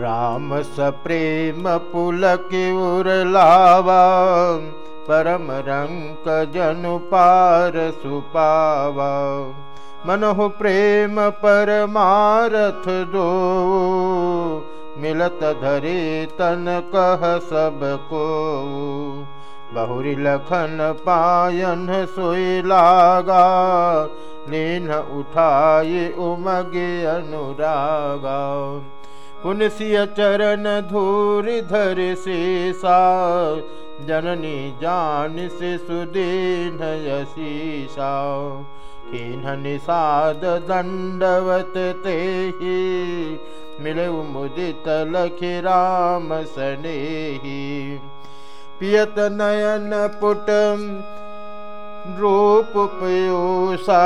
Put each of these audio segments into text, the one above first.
राम परम रङ्क जनु पार सुपावा। मनहु प्रेम परमारथ दो मिलत धरे तन कह सब को। बहुरी लखन पायन सोई लागा लीन उठाए उमगे अनुरागा पुनसिय चरण धूर धर शेषा जननी जान से सुदीन यशीषा किन्ह निषाद दंडवत ते ही मिले मुदित लखि राम सनेही। पियत नयन पुट रूप पयोसा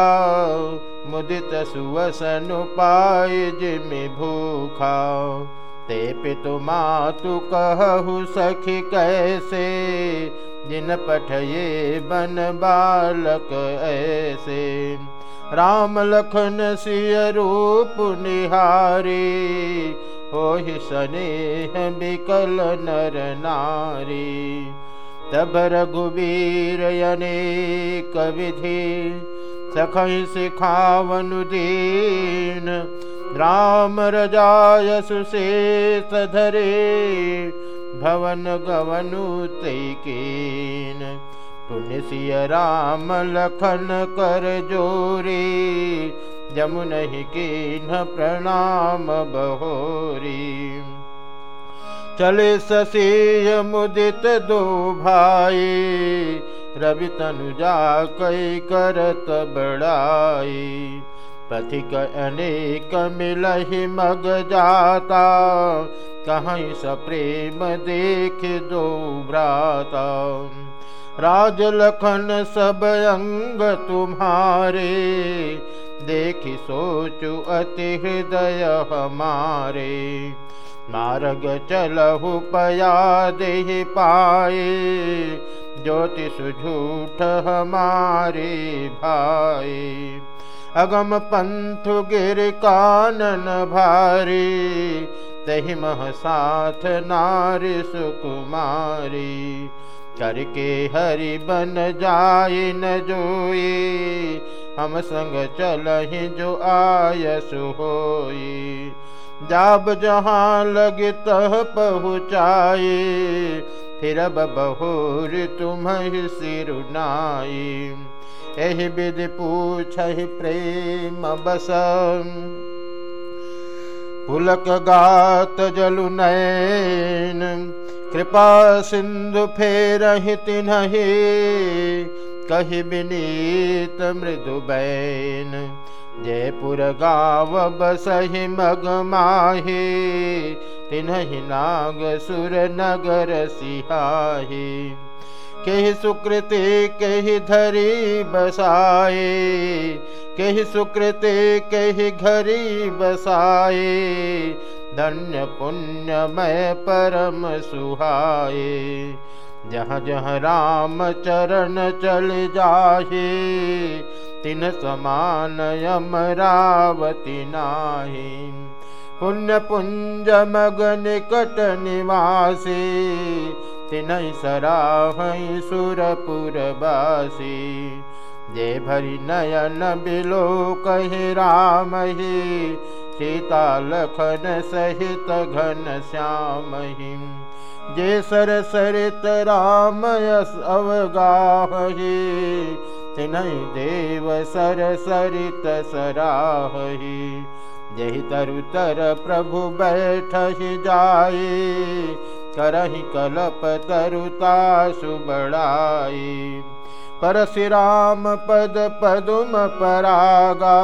मुदित सुवसन पाय जिमि भूखा। ते पितु मातु कहु सखी कैसे? जिन पठये बन बालक ऐसे। राम लखन सिय रूप निहारी। हो स्नेह बिकल नर नारी। तब रघुवीर अनेक विधि सख सिखावनुदीन राम रजाय सुशेष धरे भवन गवनु पुण्य सिय राम लखन कर जोरी जमुन ही कीन प्रणाम बहोरी। चले ससीय मुदित दो भाई रवि तनुजा कई करत बड़ाई। पथिक अनेक मिलहि मग जाता, कहीं सप्रेम देख दो भ्राता। राज लखन सब अंग तुम्हारे, देखि सोचु अति हृदय हमारे। मार्ग चलहु पया दे पाए ज्योति झूठ हमारे भाई। अगम पंथ गिर कानन भारी, तहि मह साथ नारी सुकुमारी। करके हरि बन जाय न जोई हम संग चलहि जो आयसु होई जाब जहाँ लगे तह पहुँचाए फिर अब बहुर तुम सिरुनाई। एहि विधि पूछ प्रेम बस। पुलक गात जलु नैन कृपा सिंधु फेर तिन्हि। कही विनीत मृदु बैन, जयपुर गाव बसहि मग माहे। तिन्हि नाग सुर नगर सिहाही कही सुकृति कही धरी बसाए। कही सुकृति कही घरी बसाए। धन्य पुण्य पुण्यमय परम सुहाए। जहाँ जहाँ राम चरण चल जाहे, तिन समान यम रावती नाही। निवासी तिन सराह सुरपुर बासी जय भरी नयन बिलो कही राम ही सीता लखन सहित घन श्याम ही जे सर सरित राम यस अवगाही तिनहि देव सर सरित सराही जहि तरु तर प्रभु बैठ जाए करहि कलप तरुता सुबड़ाई परशुराम पद पदुम परागा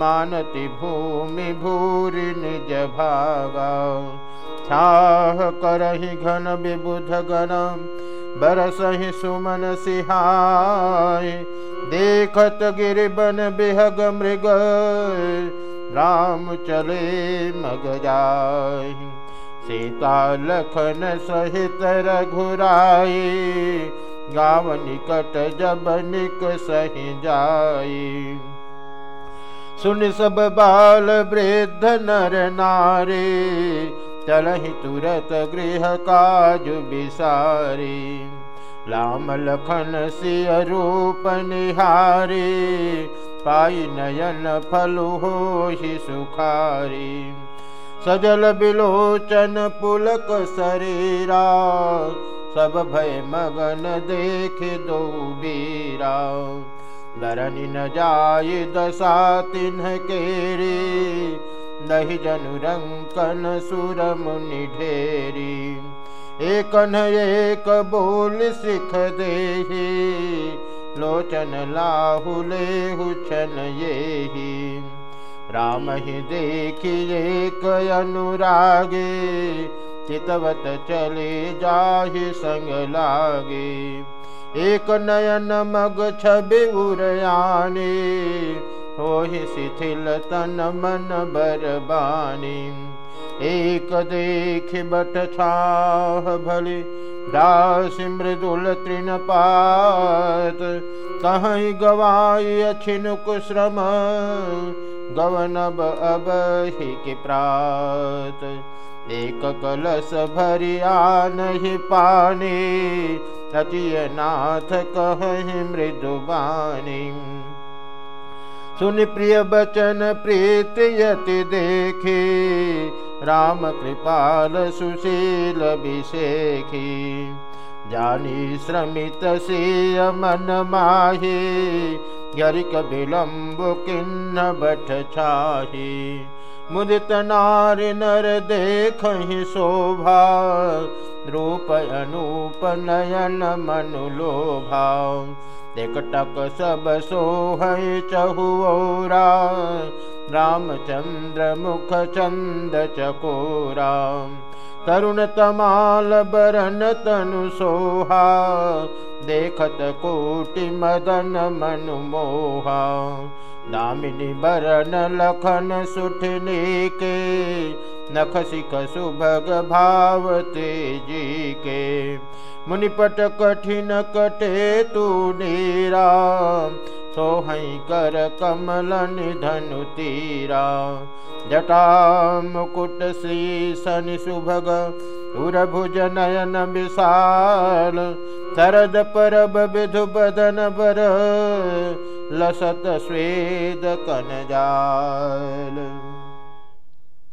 मानति भूमि भूरि निज भागा। छाह करहि घन विबुध गण बरसहि सुमन सिहाय। देखत गिरिबन बिहग मृग राम चले मग जाय सीता लखन सहित रघुराई, गाव निकट जब निक सही जाई। सुन सब बाल वृद्ध नर नारे चलहि तुरत गृह काज बिसारी। राम लखन सिय रूप निहारी पाई नयन फलु हो सुखारी। सजल बिलोचन पुलक शरीरा सब भय मगन देख दो बीरा दरनि न जाय दशा तिन्ह केरी। नहीं जनुरंकन सुर मुनि ढेरी। एक बोल सिख दे लोचन लाहुले हुचन ये राम ही देखिए अनुरागे चितवत चले जाहि संग लागे। एक नयन मग छबि उरयानी होहि शिथिल तन मन बरबानी। एक देख बट छाह भले दास मृदुल तृण पात कहीं गवाई अछिन कुश्रम गवनब अब ही के प्रात। एक कलश भरिया नहीं पानी। सचिय नाथ कहि मृदुबानी सुन प्रिय बचन प्रीत यति देखे राम कृपाल सुशील विषेखी जानी श्रमित से मन माहे गरिक विलम्ब किन्न बठ छाही। मुदित नार नर देख शोभा रूप अनूप नयन मनुलोभा टिकटक सब सोह चहुरा रामचंद्र मुख चंद चकोरा। तरुण तमाल तनु सोहा। देखत कोटि मदन मनु मोहा। दामिनी लखन सुठनी के नख सिख सुभग भाव तेज़ी के। मुनिपट कठिन कटे तू नीरा। सोहई कर कमल धनु तीरा। जटा मुकुट शनि सुभग, उरभुज नयन विशाल। शरद परब विधु बदन बर, लसत स्वेद कन जाल